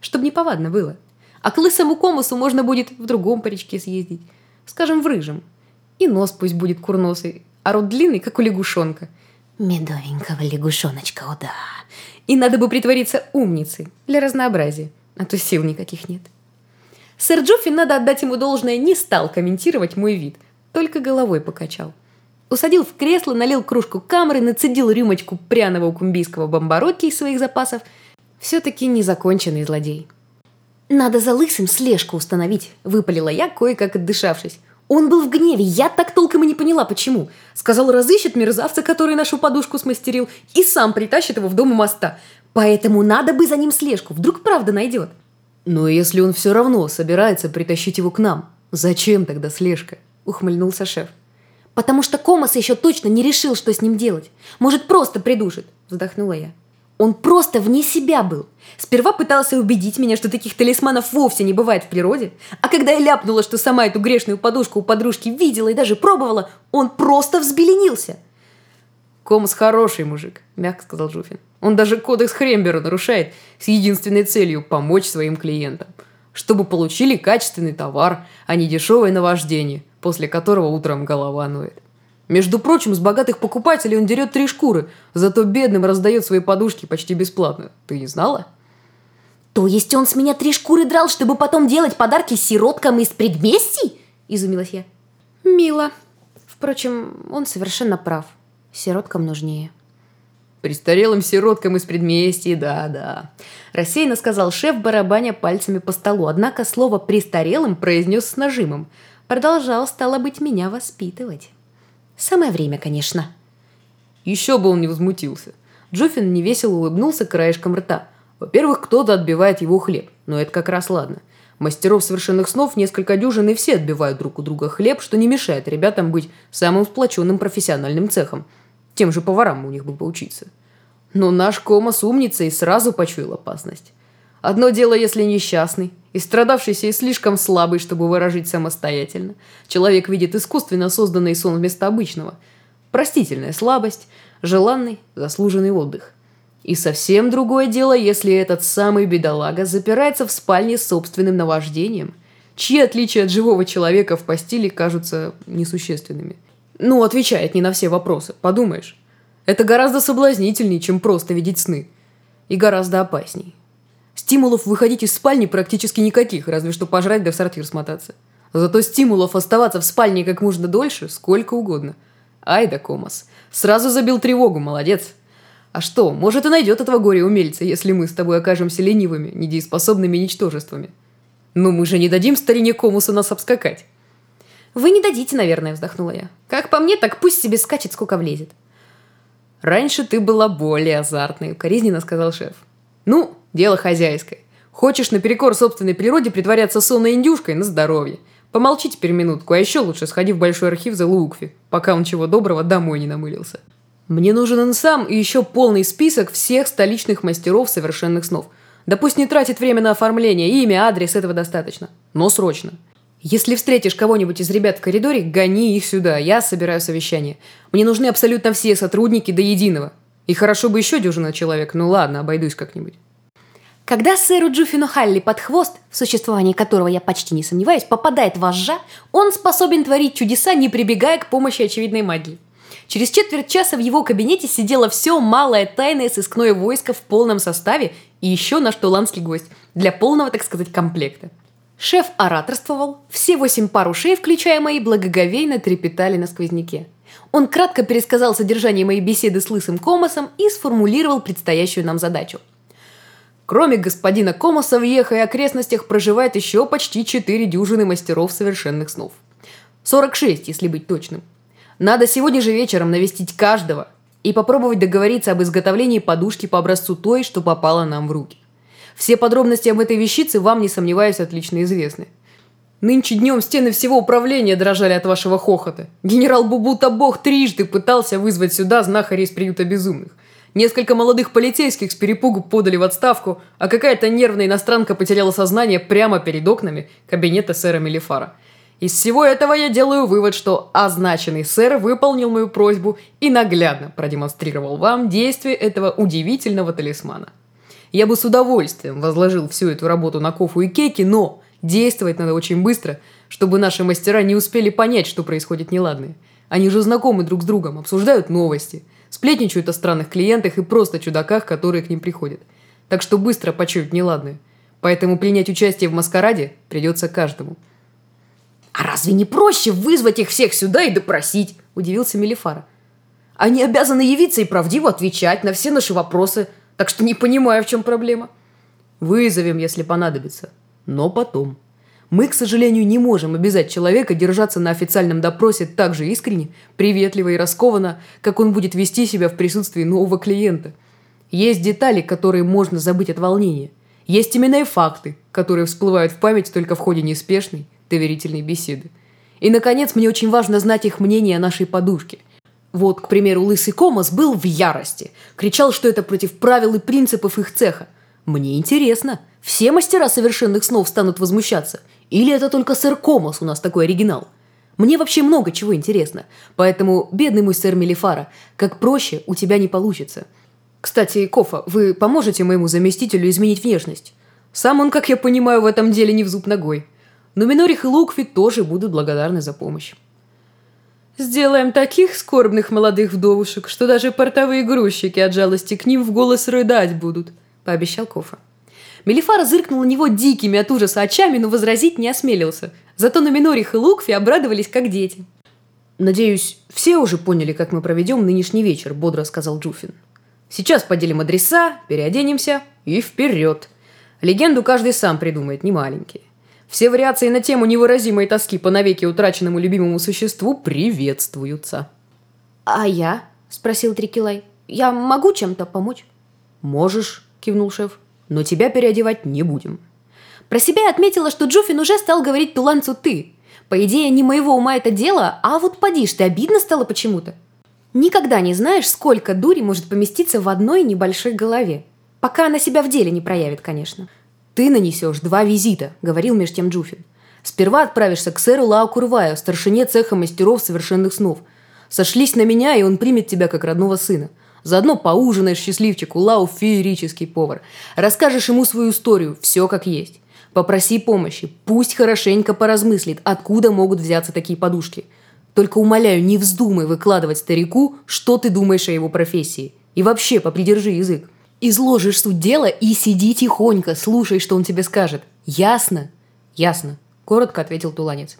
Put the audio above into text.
чтобы не повадно было. А к лысому комусу можно будет в другом паричке съездить. Скажем, в рыжем. И нос пусть будет курносый, а рот длинный, как у лягушонка. Медовенького лягушоночка, о да. И надо бы притвориться умницей для разнообразия, а то сил никаких нет. Сэр Джоффин, надо отдать ему должное, не стал комментировать мой вид, только головой покачал. Усадил в кресло, налил кружку камеры, нацедил рюмочку пряного укумбийского бомбаротки из своих запасов. Все-таки незаконченный злодей. «Надо за лысым слежку установить», — выпалила я, кое-как отдышавшись. Он был в гневе, я так толком и не поняла, почему. Сказал, разыщет мерзавца, который нашу подушку смастерил, и сам притащит его в дом у моста. Поэтому надо бы за ним слежку, вдруг правда найдет. Но если он все равно собирается притащить его к нам, зачем тогда слежка? Ухмыльнулся шеф. Потому что Комас еще точно не решил, что с ним делать. Может, просто придушит, вздохнула я. Он просто вне себя был. Сперва пытался убедить меня, что таких талисманов вовсе не бывает в природе, а когда я ляпнула, что сама эту грешную подушку у подружки видела и даже пробовала, он просто взбеленился. «Комас хороший мужик», — мягко сказал Жуфин. «Он даже кодекс Хрембера нарушает с единственной целью помочь своим клиентам, чтобы получили качественный товар, а не дешевое наваждение, после которого утром голова ноет». Между прочим, с богатых покупателей он дерет три шкуры, зато бедным раздает свои подушки почти бесплатно. Ты не знала? То есть он с меня три шкуры драл, чтобы потом делать подарки сироткам из предместий? Изумилась я. Мило. Впрочем, он совершенно прав. Сироткам нужнее. Престарелым сироткам из предместий, да-да. Рассеянно сказал шеф, барабаня пальцами по столу, однако слово «престарелым» произнес с нажимом. Продолжал, стало быть, меня воспитывать. Самое время, конечно. Еще бы он не возмутился. Джоффин невесело улыбнулся краешком рта. Во-первых, кто-то отбивает его хлеб, но это как раз ладно. Мастеров совершенных снов несколько дюжин и все отбивают друг у друга хлеб, что не мешает ребятам быть самым сплоченным профессиональным цехом. Тем же поварам у них бы поучиться. Но наш Комас умница и сразу почуял опасность. Одно дело, если несчастный, Истрадавшийся и слишком слабый, чтобы выражить самостоятельно. Человек видит искусственно созданный сон вместо обычного. Простительная слабость, желанный, заслуженный отдых. И совсем другое дело, если этот самый бедолага запирается в спальне с собственным наваждением, чьи отличия от живого человека в постели кажутся несущественными. Ну, отвечает не на все вопросы, подумаешь. Это гораздо соблазнительнее, чем просто видеть сны. И гораздо опасней. Стимулов выходить из спальни практически никаких, разве что пожрать да в сортир смотаться. Зато стимулов оставаться в спальне как можно дольше, сколько угодно. Ай да Комас. Сразу забил тревогу, молодец. А что, может и найдет этого горя-умельца, если мы с тобой окажемся ленивыми, недееспособными ничтожествами. Но мы же не дадим старине Комусу нас обскакать. Вы не дадите, наверное, вздохнула я. Как по мне, так пусть себе скачет, сколько влезет. Раньше ты была более азартной, укоризненно сказал шеф. Ну, Дело хозяйское. Хочешь наперекор собственной природе притворяться сонной индюшкой на здоровье. Помолчи теперь минутку, а еще лучше сходи в большой архив за Лукви, пока он чего доброго домой не намылился. Мне нужен он сам и еще полный список всех столичных мастеров совершенных снов. Да пусть не тратит время на оформление, имя, адрес, этого достаточно. Но срочно. Если встретишь кого-нибудь из ребят в коридоре, гони их сюда, я собираю совещание. Мне нужны абсолютно все сотрудники до единого. И хорошо бы еще дюжина человек, ну ладно, обойдусь как-нибудь. Когда сэру Джуфину Халли под хвост, в существовании которого я почти не сомневаюсь, попадает вожжа, он способен творить чудеса, не прибегая к помощи очевидной магии. Через четверть часа в его кабинете сидело все малое тайное сыскное войско в полном составе и еще наш туланский гость, для полного, так сказать, комплекта. Шеф ораторствовал, все восемь пар ушей, включая мои, благоговейно трепетали на сквозняке. Он кратко пересказал содержание моей беседы с Лысым Комосом и сформулировал предстоящую нам задачу – Кроме господина Комоса в Ехе и окрестностях проживает еще почти четыре дюжины мастеров совершенных снов. 46, если быть точным. Надо сегодня же вечером навестить каждого и попробовать договориться об изготовлении подушки по образцу той, что попала нам в руки. Все подробности об этой вещице вам, не сомневаюсь, отлично известны. Нынче днем стены всего управления дрожали от вашего хохота. Генерал Бубута Бог трижды пытался вызвать сюда знахарей из приюта безумных. Несколько молодых полицейских с перепугу подали в отставку, а какая-то нервная иностранка потеряла сознание прямо перед окнами кабинета сэра Мелифара. Из всего этого я делаю вывод, что означенный сэр выполнил мою просьбу и наглядно продемонстрировал вам действие этого удивительного талисмана. Я бы с удовольствием возложил всю эту работу на Кофу и Кейки, но действовать надо очень быстро, чтобы наши мастера не успели понять, что происходит неладное. Они же знакомы друг с другом, обсуждают новости, сплетничают о странных клиентах и просто чудаках, которые к ним приходят. Так что быстро почуют неладное. Поэтому принять участие в маскараде придется каждому. «А разве не проще вызвать их всех сюда и допросить?» – удивился Мелифара. «Они обязаны явиться и правдиво отвечать на все наши вопросы – так что не понимаю, в чем проблема. Вызовем, если понадобится. Но потом. Мы, к сожалению, не можем обязать человека держаться на официальном допросе так же искренне, приветливо и раскованно, как он будет вести себя в присутствии нового клиента. Есть детали, которые можно забыть от волнения. Есть имена и факты, которые всплывают в память только в ходе неспешной, доверительной беседы. И, наконец, мне очень важно знать их мнение о нашей подушке – вот, к примеру, лысый Комас был в ярости. Кричал, что это против правил и принципов их цеха. Мне интересно, все мастера совершенных снов станут возмущаться? Или это только сэр Комас у нас такой оригинал? Мне вообще много чего интересно. Поэтому, бедный мой сэр Мелифара, как проще у тебя не получится. Кстати, Кофа, вы поможете моему заместителю изменить внешность? Сам он, как я понимаю, в этом деле не в зуб ногой. Но Минорих и Лукви тоже будут благодарны за помощь. Сделаем таких скорбных молодых вдовушек, что даже портовые грузчики от жалости к ним в голос рыдать будут», — пообещал Кофа. Мелифара зыркнул на него дикими от ужаса очами, но возразить не осмелился. Зато на Минорих и Лукфи обрадовались, как дети. «Надеюсь, все уже поняли, как мы проведем нынешний вечер», — бодро сказал Джуфин. «Сейчас поделим адреса, переоденемся и вперед. Легенду каждый сам придумает, не маленькие. Все вариации на тему невыразимой тоски по навеки утраченному любимому существу приветствуются. «А я?» – спросил Трикилай. «Я могу чем-то помочь?» «Можешь», – кивнул шеф, – «но тебя переодевать не будем». Про себя отметила, что Джофин уже стал говорить Туланцу «ты». По идее, не моего ума это дело, а вот поди ж ты, обидно стало почему-то. Никогда не знаешь, сколько дури может поместиться в одной небольшой голове. Пока она себя в деле не проявит, конечно. «Ты нанесешь два визита», — говорил меж тем Джуфин. «Сперва отправишься к сэру Лао Курваю, старшине цеха мастеров совершенных снов. Сошлись на меня, и он примет тебя как родного сына. Заодно поужинаешь счастливчику, Лао феерический повар. Расскажешь ему свою историю, все как есть. Попроси помощи, пусть хорошенько поразмыслит, откуда могут взяться такие подушки. Только умоляю, не вздумай выкладывать старику, что ты думаешь о его профессии. И вообще, попридержи язык. Изложишь суть дела и сиди тихонько, слушай, что он тебе скажет. Ясно? Ясно, коротко ответил Туланец.